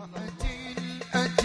رحمتي الأتي